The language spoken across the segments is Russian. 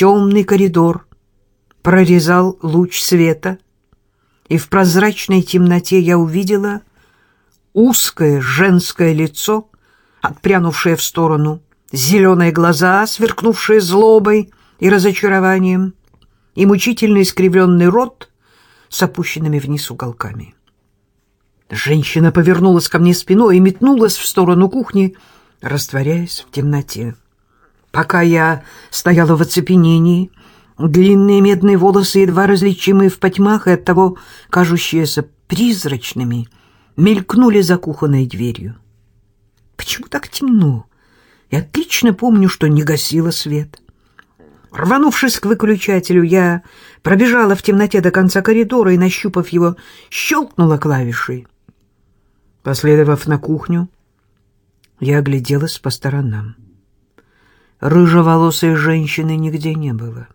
Темный коридор прорезал луч света, и в прозрачной темноте я увидела узкое женское лицо, отпрянувшее в сторону, зеленые глаза, сверкнувшие злобой и разочарованием, и мучительно искривленный рот с опущенными вниз уголками. Женщина повернулась ко мне спиной и метнулась в сторону кухни, растворяясь в темноте. Пока я стояла в оцепенении, длинные медные волосы, едва различимые в потьмах и оттого кажущиеся призрачными, мелькнули за кухонной дверью. Почему так темно? Я отлично помню, что не гасила свет. Рванувшись к выключателю, я пробежала в темноте до конца коридора и, нащупав его, щелкнула клавишей. Последовав на кухню, я огляделась по сторонам. Рыжеволосой женщины нигде не было.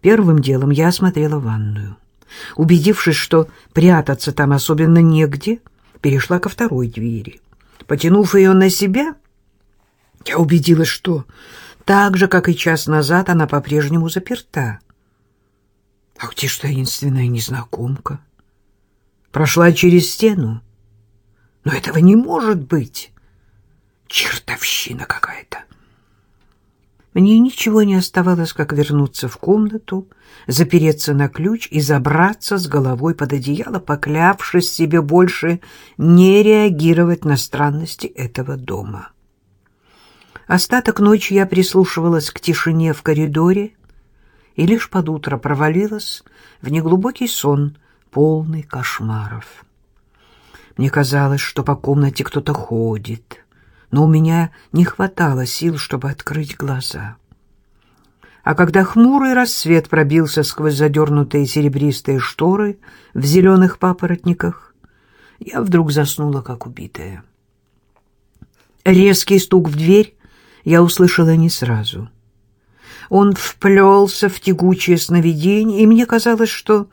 Первым делом я осмотрела ванную. Убедившись, что прятаться там особенно негде, перешла ко второй двери. Потянув ее на себя, я убедилась, что так же, как и час назад, она по-прежнему заперта. А где ж таинственная незнакомка? Прошла через стену. Но этого не может быть. Чертовщина какая-то. Мне ничего не оставалось, как вернуться в комнату, запереться на ключ и забраться с головой под одеяло, поклявшись себе больше не реагировать на странности этого дома. Остаток ночи я прислушивалась к тишине в коридоре и лишь под утро провалилась в неглубокий сон, полный кошмаров. Мне казалось, что по комнате кто-то ходит — но у меня не хватало сил, чтобы открыть глаза. А когда хмурый рассвет пробился сквозь задернутые серебристые шторы в зеленых папоротниках, я вдруг заснула, как убитая. Резкий стук в дверь я услышала не сразу. Он вплелся в тягучее сновидение, и мне казалось, что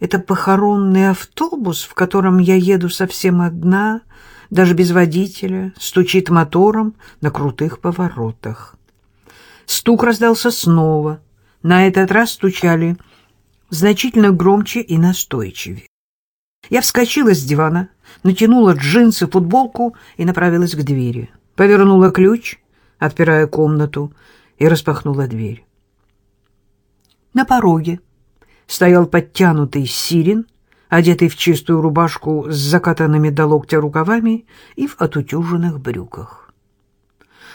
это похоронный автобус, в котором я еду совсем одна, даже без водителя, стучит мотором на крутых поворотах. Стук раздался снова. На этот раз стучали значительно громче и настойчивее. Я вскочила с дивана, натянула джинсы, футболку и направилась к двери. Повернула ключ, отпирая комнату, и распахнула дверь. На пороге стоял подтянутый сирен одетый в чистую рубашку с закатанными до локтя рукавами и в отутюженных брюках.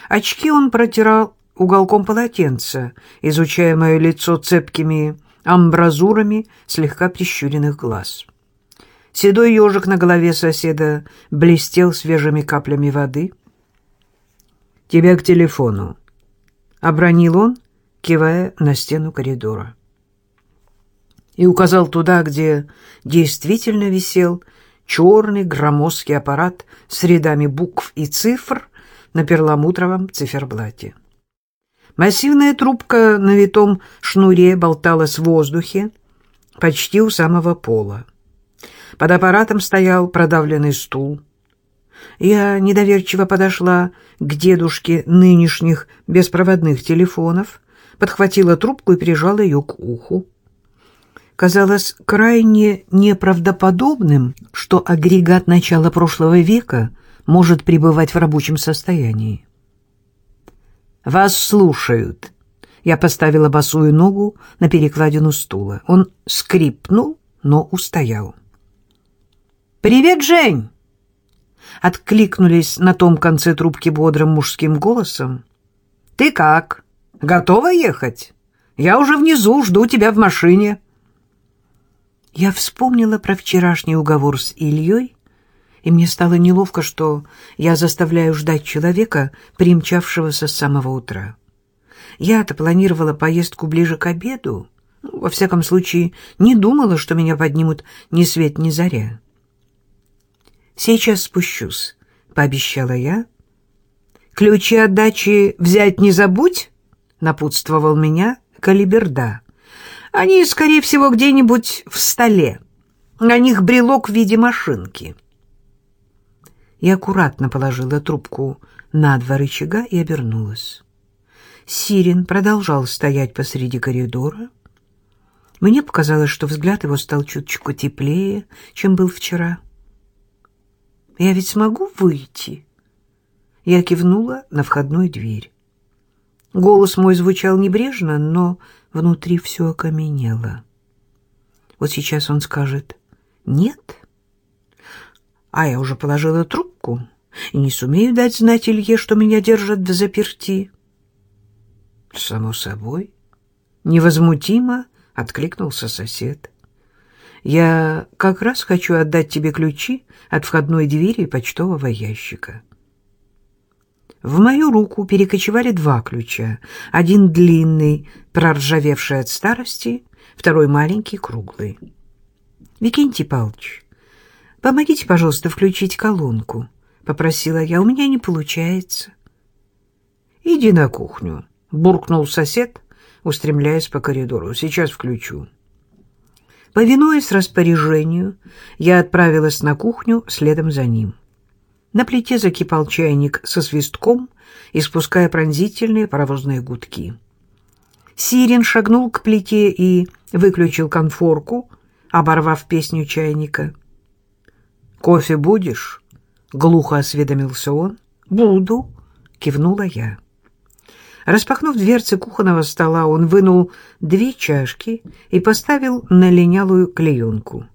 Очки он протирал уголком полотенца, изучая мое лицо цепкими амбразурами слегка прищуренных глаз. Седой ежик на голове соседа блестел свежими каплями воды. «Тебя к телефону», — обронил он, кивая на стену коридора и указал туда, где действительно висел черный громоздкий аппарат с рядами букв и цифр на перламутровом циферблате. Массивная трубка на витом шнуре болталась в воздухе почти у самого пола. Под аппаратом стоял продавленный стул. Я недоверчиво подошла к дедушке нынешних беспроводных телефонов, подхватила трубку и прижала ее к уху казалось крайне неправдоподобным, что агрегат начала прошлого века может пребывать в рабочем состоянии. «Вас слушают». Я поставила босую ногу на перекладину стула. Он скрипнул, но устоял. «Привет, Жень!» Откликнулись на том конце трубки бодрым мужским голосом. «Ты как? Готова ехать? Я уже внизу, жду тебя в машине». Я вспомнила про вчерашний уговор с Ильей, и мне стало неловко, что я заставляю ждать человека, примчавшегося с самого утра. Я-то планировала поездку ближе к обеду, ну, во всяком случае, не думала, что меня поднимут ни свет ни заря. «Сейчас спущусь», — пообещала я. «Ключи от дачи взять не забудь», — напутствовал меня Калиберда. Они, скорее всего, где-нибудь в столе. На них брелок в виде машинки. Я аккуратно положила трубку на два рычага и обернулась. Сирин продолжал стоять посреди коридора. Мне показалось, что взгляд его стал чуточку теплее, чем был вчера. «Я ведь смогу выйти?» Я кивнула на входную дверь. Голос мой звучал небрежно, но внутри все окаменело. Вот сейчас он скажет «нет», а я уже положила трубку и не сумею дать знать Илье, что меня держат в заперти. Само собой, невозмутимо откликнулся сосед. Я как раз хочу отдать тебе ключи от входной двери и почтового ящика. В мою руку перекочевали два ключа. Один длинный, проржавевший от старости, второй маленький, круглый. Викентий Павлович, помогите, пожалуйста, включить колонку, попросила я. У меня не получается. Иди на кухню, буркнул сосед, устремляясь по коридору. Сейчас включу. Повинуясь распоряжению, я отправилась на кухню следом за ним. На плите закипал чайник со свистком, испуская пронзительные паровозные гудки. Сирин шагнул к плите и выключил конфорку, оборвав песню чайника. «Кофе будешь?» — глухо осведомился он. «Буду», — кивнула я. Распахнув дверцы кухонного стола, он вынул две чашки и поставил на линялую клеенку.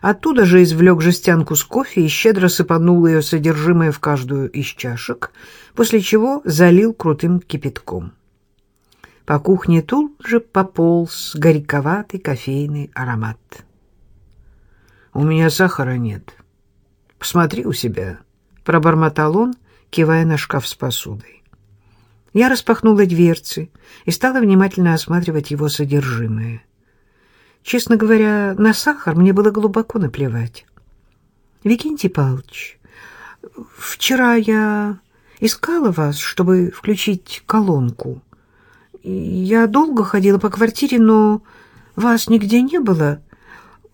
Оттуда же извлек жестянку с кофе и щедро сыпанул ее содержимое в каждую из чашек, после чего залил крутым кипятком. По кухне тут же пополз горьковатый кофейный аромат. «У меня сахара нет. Посмотри у себя», — пробормотал он, кивая на шкаф с посудой. Я распахнула дверцы и стала внимательно осматривать его содержимое. Честно говоря, на сахар мне было глубоко наплевать. Викентий Павлович, вчера я искала вас, чтобы включить колонку. Я долго ходила по квартире, но вас нигде не было.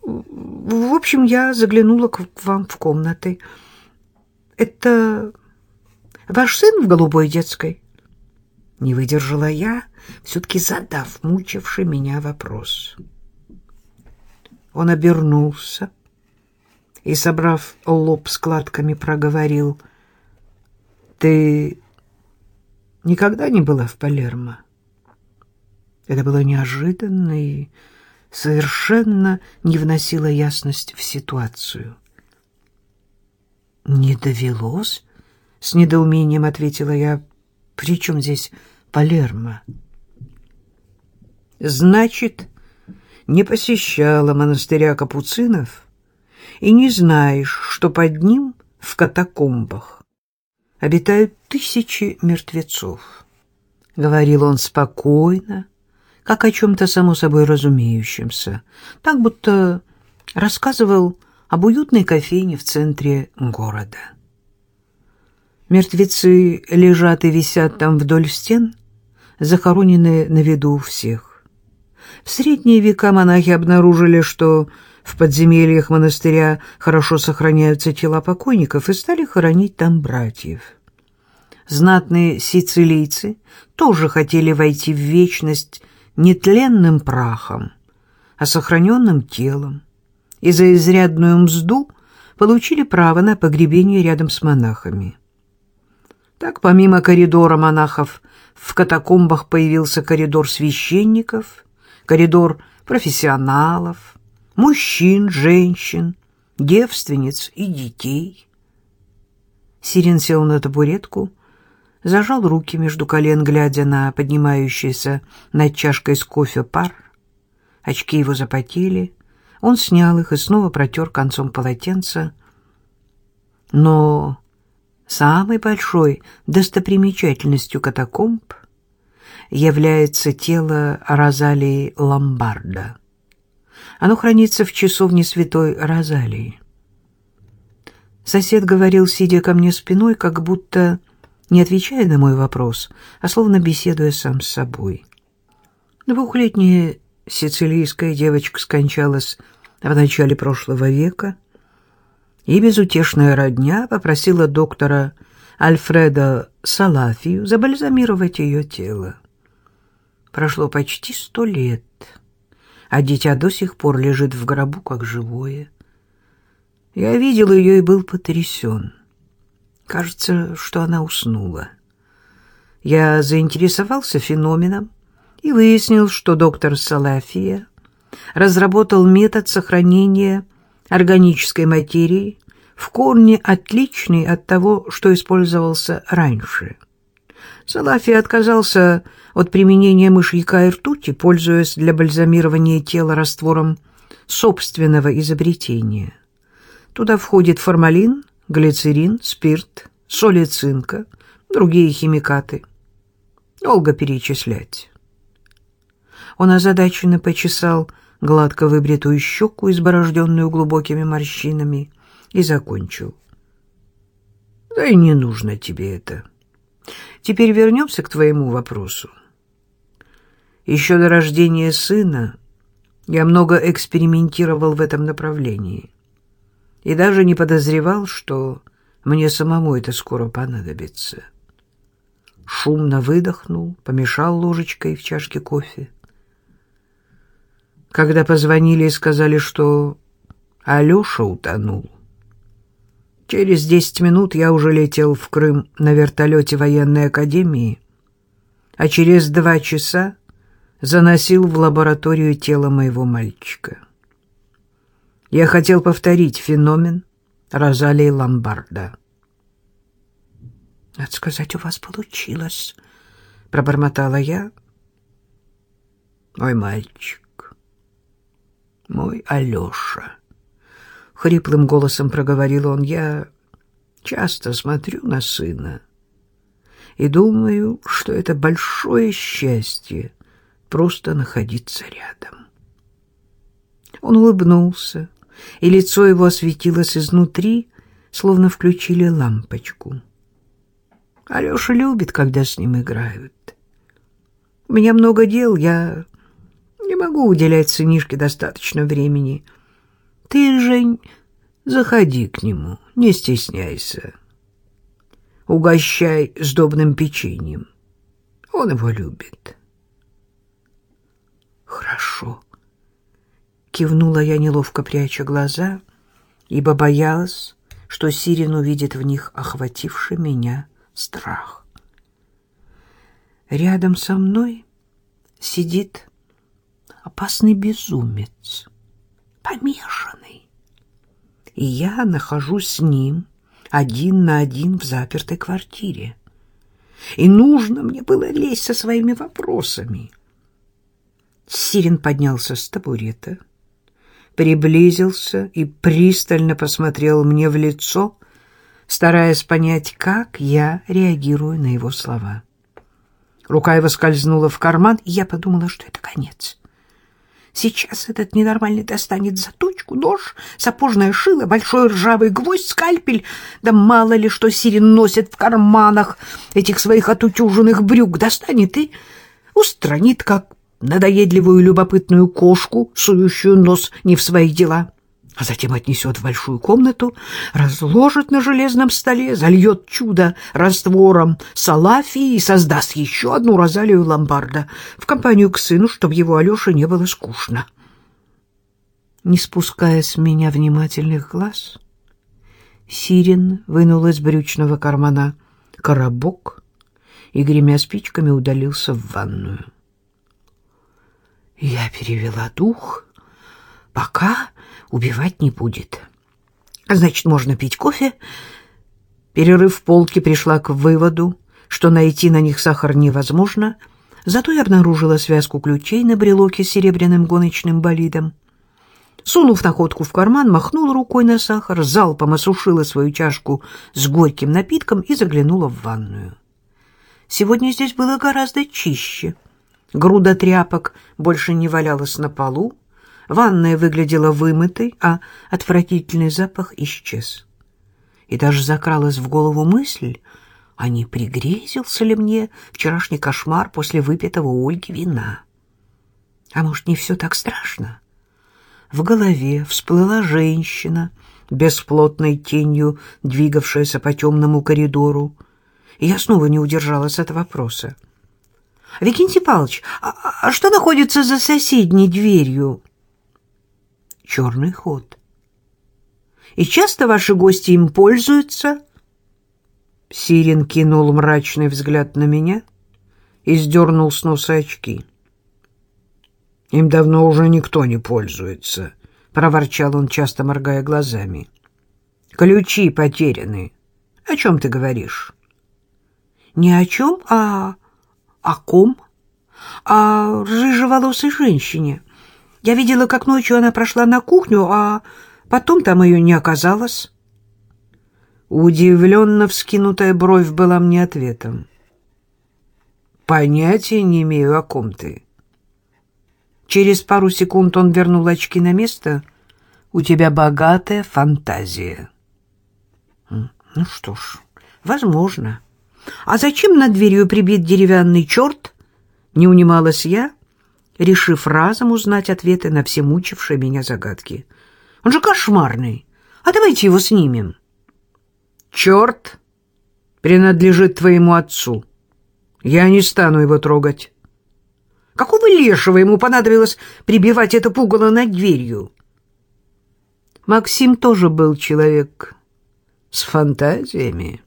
В общем, я заглянула к вам в комнаты. Это ваш сын в голубой детской? Не выдержала я, все-таки задав мучивший меня вопрос. Он обернулся и, собрав лоб складками, проговорил. «Ты никогда не была в Палермо?» Это было неожиданно и совершенно не вносило ясность в ситуацию. «Не довелось?» — с недоумением ответила я. «При чем здесь Палермо. Значит, не посещала монастыря капуцинов и не знаешь, что под ним в катакомбах обитают тысячи мертвецов. Говорил он спокойно, как о чем-то само собой разумеющемся, так будто рассказывал об уютной кофейне в центре города. Мертвецы лежат и висят там вдоль стен — захоронены на виду у всех. В средние века монахи обнаружили, что в подземельях монастыря хорошо сохраняются тела покойников, и стали хоронить там братьев. Знатные сицилийцы тоже хотели войти в вечность не тленным прахом, а сохраненным телом, и за изрядную мзду получили право на погребение рядом с монахами. Так, помимо коридора монахов, в катакомбах появился коридор священников, коридор профессионалов, мужчин, женщин, девственниц и детей. Сирен сел на табуретку, зажал руки между колен, глядя на поднимающийся над чашкой с кофе пар. Очки его запотели, он снял их и снова протер концом полотенца. Но Самой большой достопримечательностью катакомб является тело Розалии Ломбарда. Оно хранится в часовне святой Розалии. Сосед говорил, сидя ко мне спиной, как будто не отвечая на мой вопрос, а словно беседуя сам с собой. Двухлетняя сицилийская девочка скончалась в начале прошлого века, и безутешная родня попросила доктора Альфреда Салафию забальзамировать ее тело. Прошло почти сто лет, а дитя до сих пор лежит в гробу, как живое. Я видел ее и был потрясен. Кажется, что она уснула. Я заинтересовался феноменом и выяснил, что доктор Салафия разработал метод сохранения органической материи в корне отличный от того, что использовался раньше. Салафий отказался от применения мышьяка и ртути, пользуясь для бальзамирования тела раствором собственного изобретения. Туда входит формалин, глицерин, спирт, соли цинка, другие химикаты. Долго перечислять. Он озадаченно почесал гладко выбритую щеку, изборожденную глубокими морщинами, и закончил. «Да и не нужно тебе это. Теперь вернемся к твоему вопросу. Еще до рождения сына я много экспериментировал в этом направлении и даже не подозревал, что мне самому это скоро понадобится. Шумно выдохнул, помешал ложечкой в чашке кофе. Когда позвонили и сказали, что Алеша утонул, через десять минут я уже летел в Крым на вертолете военной академии, а через два часа заносил в лабораторию тело моего мальчика. Я хотел повторить феномен Розалии Ломбарда. «Надо сказать, у вас получилось», — пробормотала я. «Мой мальчик, мой Алеша», — хриплым голосом проговорил он, — «я часто смотрю на сына и думаю, что это большое счастье просто находиться рядом». Он улыбнулся, и лицо его осветилось изнутри, словно включили лампочку. Алеша любит, когда с ним играют. У меня много дел, я не могу уделять сынишке достаточно времени. Ты, Жень, заходи к нему, не стесняйся. Угощай сдобным печеньем. Он его любит. Хорошо. Кивнула я, неловко пряча глаза, ибо боялась, что Сирин увидит в них охвативший меня страх. Рядом со мной сидит опасный безумец, помешанный. И я нахожусь с ним один на один в запертой квартире. И нужно мне было лезть со своими вопросами. Сирин поднялся с табурета, приблизился и пристально посмотрел мне в лицо, стараясь понять, как я реагирую на его слова. Рука его скользнула в карман, и я подумала, что это конец. Сейчас этот ненормальный достанет заточку, нож, сапожное шило, большой ржавый гвоздь, скальпель. Да мало ли, что Сирин носит в карманах этих своих отутюженных брюк. Достанет и устранит, как надоедливую любопытную кошку, сующую нос не в свои дела а затем отнесет в большую комнату, разложит на железном столе, зальет чудо раствором салафи и создаст еще одну розалию ломбарда в компанию к сыну, чтобы его Алёше не было скучно. Не спуская с меня внимательных глаз, Сирин вынул из брючного кармана коробок и, гремя спичками, удалился в ванную. Я перевела дух, пока убивать не будет. Значит, можно пить кофе. Перерыв в полке пришла к выводу, что найти на них сахар невозможно, зато я обнаружила связку ключей на брелоке с серебряным гоночным болидом. Сунув находку в карман, махнула рукой на сахар, залпом осушила свою чашку с горьким напитком и заглянула в ванную. Сегодня здесь было гораздо чище. Груда тряпок больше не валялась на полу, Ванная выглядела вымытой, а отвратительный запах исчез. И даже закралась в голову мысль, а не пригрезился ли мне вчерашний кошмар после выпитого Ольги вина. А может, не все так страшно? В голове всплыла женщина, бесплотной тенью двигавшаяся по темному коридору, и я снова не удержалась от вопроса. Викентий Павлович, а, а что находится за соседней дверью? Черный ход. И часто ваши гости им пользуются? Сирин кинул мрачный взгляд на меня и сдернул с носа очки. Им давно уже никто не пользуется, проворчал он, часто моргая глазами. Ключи потеряны. О чем ты говоришь? Ни о чем, а о ком? О рыжеволосой женщине. Я видела, как ночью она прошла на кухню, а потом там ее не оказалось. Удивленно вскинутая бровь была мне ответом. Понятия не имею, о ком ты. Через пару секунд он вернул очки на место. У тебя богатая фантазия. Ну что ж, возможно. А зачем над дверью прибит деревянный черт? Не унималась я, решив разом узнать ответы на все мучившие меня загадки. Он же кошмарный. А давайте его снимем. Черт принадлежит твоему отцу. Я не стану его трогать. Какого лешего ему понадобилось прибивать это пугало над дверью? Максим тоже был человек с фантазиями.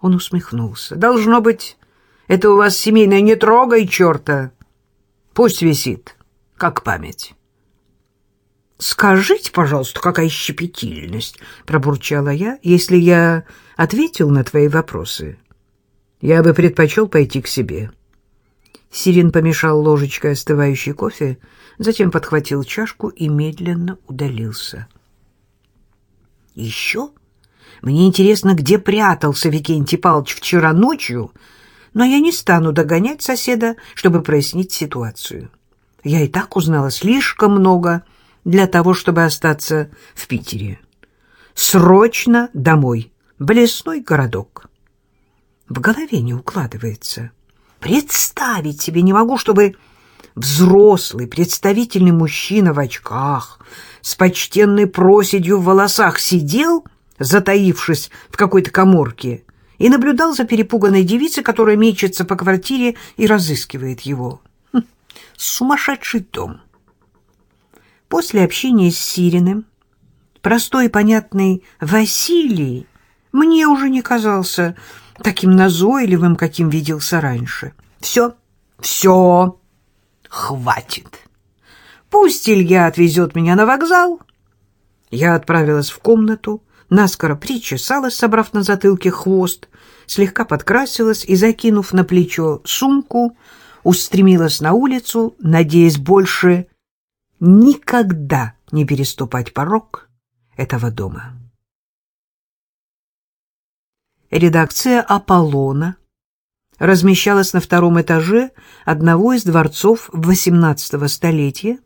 Он усмехнулся. Должно быть, это у вас семейное «не трогай черта». Пусть висит, как память. «Скажите, пожалуйста, какая щепетильность!» — пробурчала я. «Если я ответил на твои вопросы, я бы предпочел пойти к себе». Сирин помешал ложечкой остывающий кофе, затем подхватил чашку и медленно удалился. «Еще мне интересно, где прятался Викентий Павлович вчера ночью, но я не стану догонять соседа, чтобы прояснить ситуацию. Я и так узнала слишком много для того, чтобы остаться в Питере. Срочно домой, в лесной городок. В голове не укладывается. Представить себе не могу, чтобы взрослый, представительный мужчина в очках, с почтенной проседью в волосах сидел, затаившись в какой-то коморке, и наблюдал за перепуганной девицей, которая мечется по квартире и разыскивает его. Хм, сумасшедший дом. После общения с Сириным простой и понятный Василий мне уже не казался таким назойливым, каким виделся раньше. Все, все, хватит. Пусть Илья отвезет меня на вокзал. Я отправилась в комнату, наскоро причесалась, собрав на затылке хвост, слегка подкрасилась и, закинув на плечо сумку, устремилась на улицу, надеясь больше никогда не переступать порог этого дома. Редакция «Аполлона» размещалась на втором этаже одного из дворцов XVIII столетия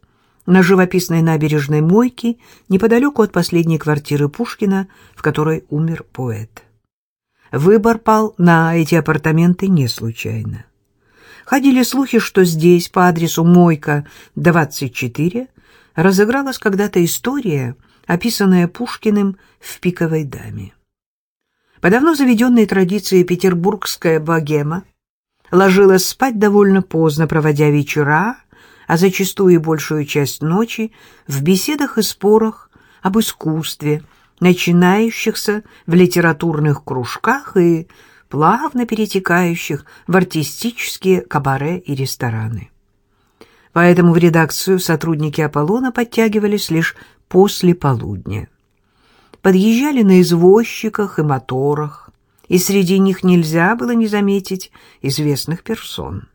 на живописной набережной Мойки неподалеку от последней квартиры Пушкина, в которой умер поэт. Выбор пал на эти апартаменты не случайно. Ходили слухи, что здесь, по адресу Мойка, 24, разыгралась когда-то история, описанная Пушкиным в «Пиковой даме». По давно заведенной традиции петербургская богема ложилась спать довольно поздно, проводя вечера, а зачастую и большую часть ночи в беседах и спорах об искусстве, начинающихся в литературных кружках и плавно перетекающих в артистические кабаре и рестораны. Поэтому в редакцию сотрудники «Аполлона» подтягивались лишь после полудня. Подъезжали на извозчиках и моторах, и среди них нельзя было не заметить известных персон.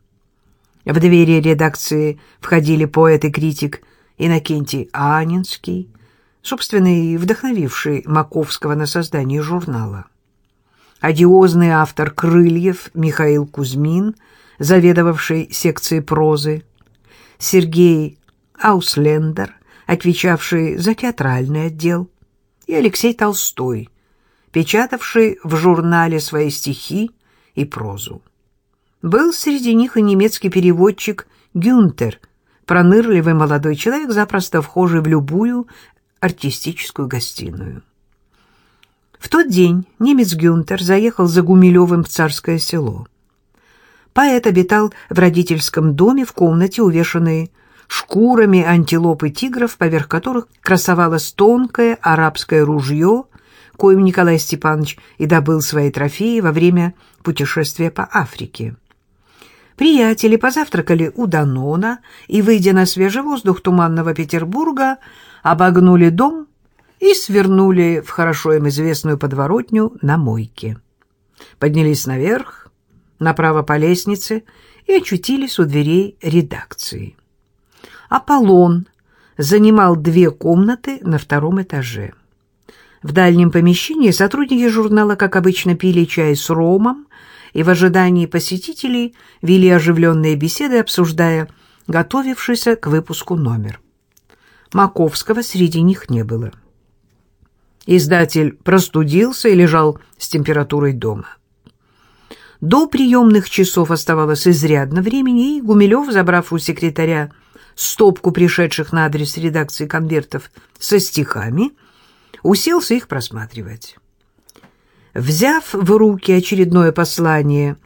В двери редакции входили поэт и критик Иннокентий Анинский, собственно, и вдохновивший Маковского на создание журнала. Одиозный автор «Крыльев» Михаил Кузьмин, заведовавший секцией прозы, Сергей Ауслендер, отвечавший за театральный отдел, и Алексей Толстой, печатавший в журнале свои стихи и прозу. Был среди них и немецкий переводчик Гюнтер, пронырливый молодой человек, запросто вхожий в любую артистическую гостиную. В тот день немец Гюнтер заехал за Гумилевым в Царское село. Поэт обитал в родительском доме в комнате, увешанной шкурами антилоп и тигров, поверх которых красовалось тонкое арабское ружье, коим Николай Степанович и добыл свои трофеи во время путешествия по Африке. Приятели позавтракали у Данона и, выйдя на свежий воздух туманного Петербурга, обогнули дом и свернули в хорошо им известную подворотню на мойке. Поднялись наверх, направо по лестнице и очутились у дверей редакции. Аполлон занимал две комнаты на втором этаже. В дальнем помещении сотрудники журнала, как обычно, пили чай с ромом и в ожидании посетителей вели оживленные беседы, обсуждая готовившийся к выпуску номер. Маковского среди них не было. Издатель простудился и лежал с температурой дома. До приемных часов оставалось изрядно времени, и Гумилев, забрав у секретаря стопку пришедших на адрес редакции конвертов со стихами, уселся их просматривать. Взяв в руки очередное послание,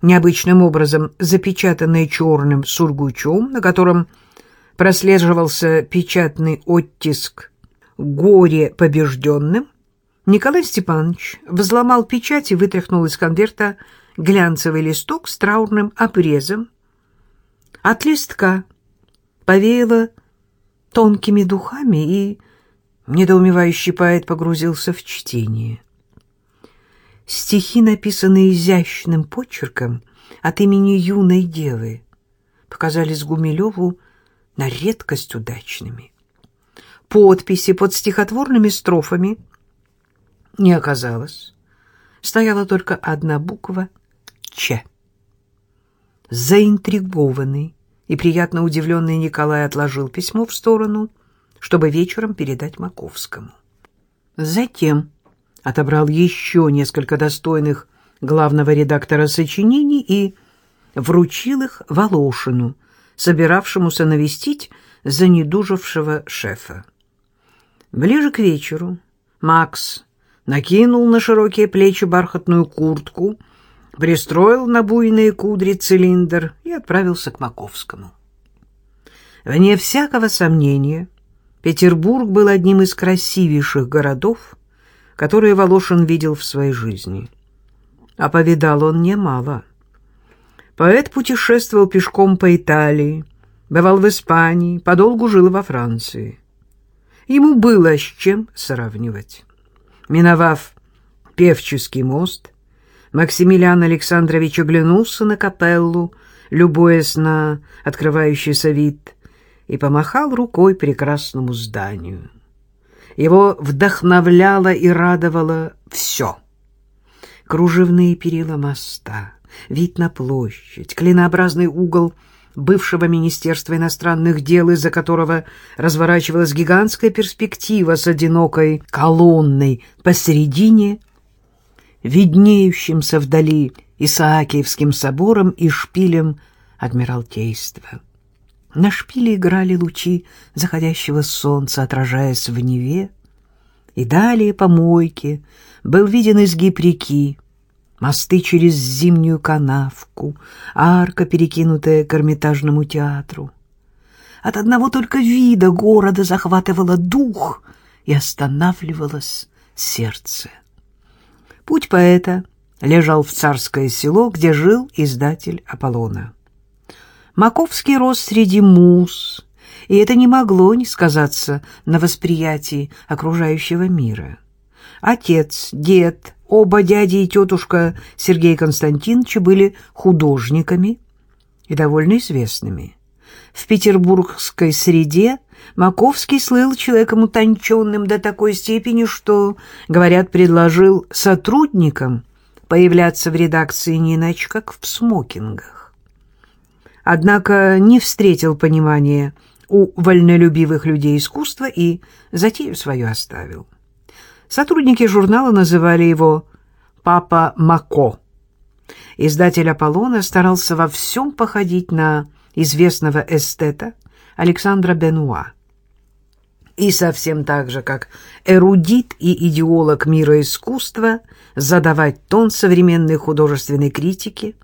необычным образом запечатанное черным сургучом, на котором прослеживался печатный оттиск «Горе побежденным», Николай Степанович взломал печать и вытряхнул из конверта глянцевый листок с траурным обрезом. От листка повеяло тонкими духами, и недоумевающий поэт погрузился в чтение. Стихи, написанные изящным почерком от имени юной девы, показались Гумилеву на редкость удачными. Подписи под стихотворными строфами не оказалось. Стояла только одна буква — Ч. Заинтригованный и приятно удивленный Николай отложил письмо в сторону, чтобы вечером передать Маковскому. Затем отобрал еще несколько достойных главного редактора сочинений и вручил их Волошину, собиравшемуся навестить занедужавшего шефа. Ближе к вечеру Макс накинул на широкие плечи бархатную куртку — пристроил на буйные кудри цилиндр и отправился к Маковскому. Вне всякого сомнения, Петербург был одним из красивейших городов, которые Волошин видел в своей жизни. А повидал он немало. Поэт путешествовал пешком по Италии, бывал в Испании, подолгу жил во Франции. Ему было с чем сравнивать. Миновав Певческий мост, Максимилиан Александрович оглянулся на капеллу, любуясь на открывающийся вид, и помахал рукой прекрасному зданию. Его вдохновляло и радовало все. Кружевные перила моста, вид на площадь, клинообразный угол бывшего Министерства иностранных дел, из-за которого разворачивалась гигантская перспектива с одинокой колонной посередине — виднеющимся вдали Исаакиевским собором и шпилем Адмиралтейства. На шпиле играли лучи заходящего солнца, отражаясь в Неве, и далее по мойке был виден изгиб реки, мосты через зимнюю канавку, арка, перекинутая к Эрмитажному театру. От одного только вида города захватывало дух и останавливалось сердце. Путь поэта лежал в царское село, где жил издатель Аполлона. Маковский рос среди мус, и это не могло не сказаться на восприятии окружающего мира. Отец, дед, оба дяди и тетушка Сергея Константиновича были художниками и довольно известными. В петербургской среде Маковский слыл человеком утонченным до такой степени, что, говорят, предложил сотрудникам появляться в редакции не иначе, как в смокингах. Однако не встретил понимания у вольнолюбивых людей искусства и затею свою оставил. Сотрудники журнала называли его «Папа Мако». Издатель «Аполлона» старался во всем походить на известного эстета Александра Бенуа. И совсем так же, как эрудит и идеолог мира искусства, задавать тон современной художественной критики,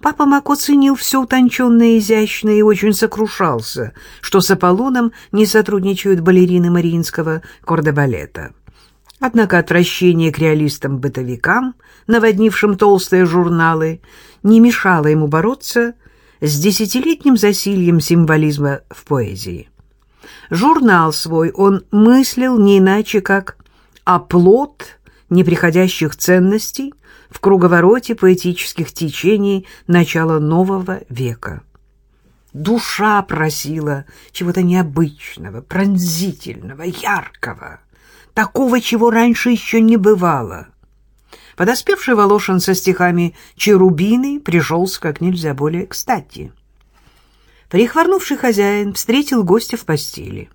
Папа Мако ценил все утонченное и изящное и очень сокрушался, что с Аполлоном не сотрудничают балерины Мариинского кордебалета. Однако отвращение к реалистам-бытовикам, наводнившим толстые журналы, не мешало ему бороться с десятилетним засильем символизма в поэзии. Журнал свой он мыслил не иначе, как оплот неприходящих ценностей в круговороте поэтических течений начала нового века. Душа просила чего-то необычного, пронзительного, яркого, такого, чего раньше еще не бывало. Подоспевший Волошин со стихами «Черубины» пришелся как нельзя более кстати. Прихворнувший хозяин встретил гостя в постели.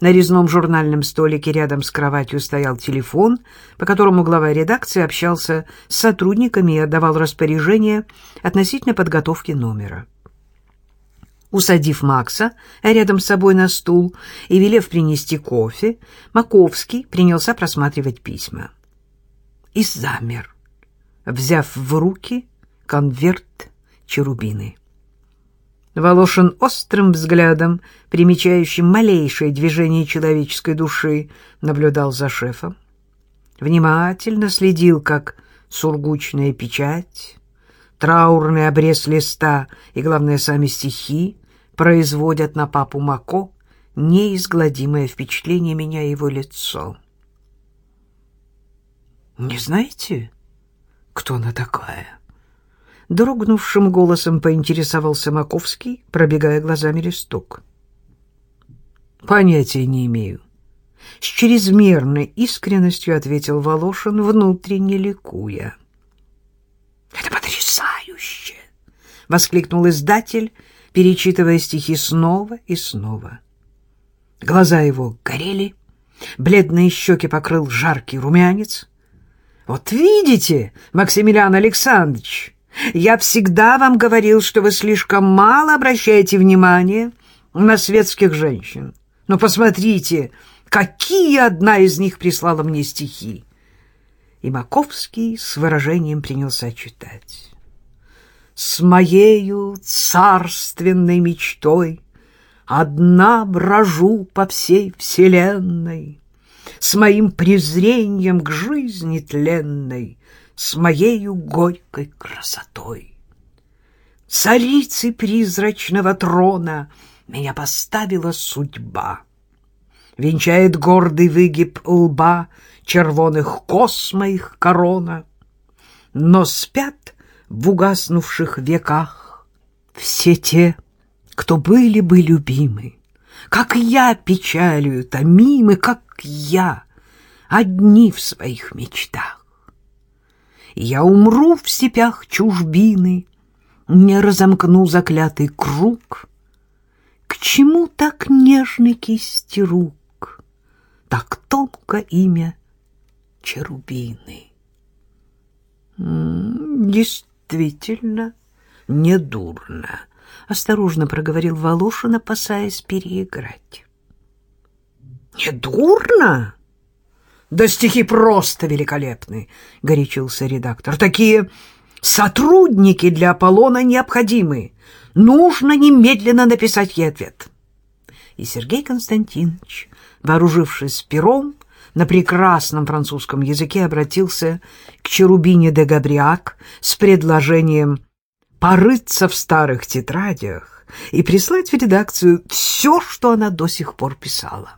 На резном журнальном столике рядом с кроватью стоял телефон, по которому глава редакции общался с сотрудниками и отдавал распоряжения относительно подготовки номера. Усадив Макса рядом с собой на стул и велев принести кофе, Маковский принялся просматривать письма. И замер, взяв в руки конверт черубины. Волошин острым взглядом, примечающим малейшее движение человеческой души, наблюдал за шефом. Внимательно следил, как сургучная печать, траурный обрез листа и, главное, сами стихи производят на папу Мако неизгладимое впечатление, меняя его лицо. «Не знаете, кто она такая?» Дрогнувшим голосом поинтересовался Маковский, пробегая глазами листок. «Понятия не имею». С чрезмерной искренностью ответил Волошин, внутренне ликуя. «Это потрясающе!» — воскликнул издатель, перечитывая стихи снова и снова. Глаза его горели, бледные щеки покрыл жаркий румянец. «Вот видите, Максимилиан Александрович!» Я всегда вам говорил, что вы слишком мало обращаете внимание на светских женщин. Но посмотрите, какие одна из них прислала мне стихи. И Маковский с выражением принялся читать. «С моею царственной мечтой Одна брожу по всей вселенной, С моим презрением к жизни тленной — с моею горькой красотой. Царицей призрачного трона меня поставила судьба. Венчает гордый выгиб лба червоных кос моих корона, но спят в угаснувших веках все те, кто были бы любимы, как я печалью томимы, как я, одни в своих мечтах я умру в степях чужбины, не разомкну заклятый круг. К чему так нежный кисти рук, так тонко имя Черубины? Действительно, недурно, осторожно проговорил Волошин, опасаясь переиграть. Недурно? Да стихи просто великолепны, — горячился редактор. Такие сотрудники для Аполлона необходимы. Нужно немедленно написать ей ответ. И Сергей Константинович, вооружившись пером, на прекрасном французском языке обратился к Черубине де Габриак с предложением порыться в старых тетрадях и прислать в редакцию все, что она до сих пор писала.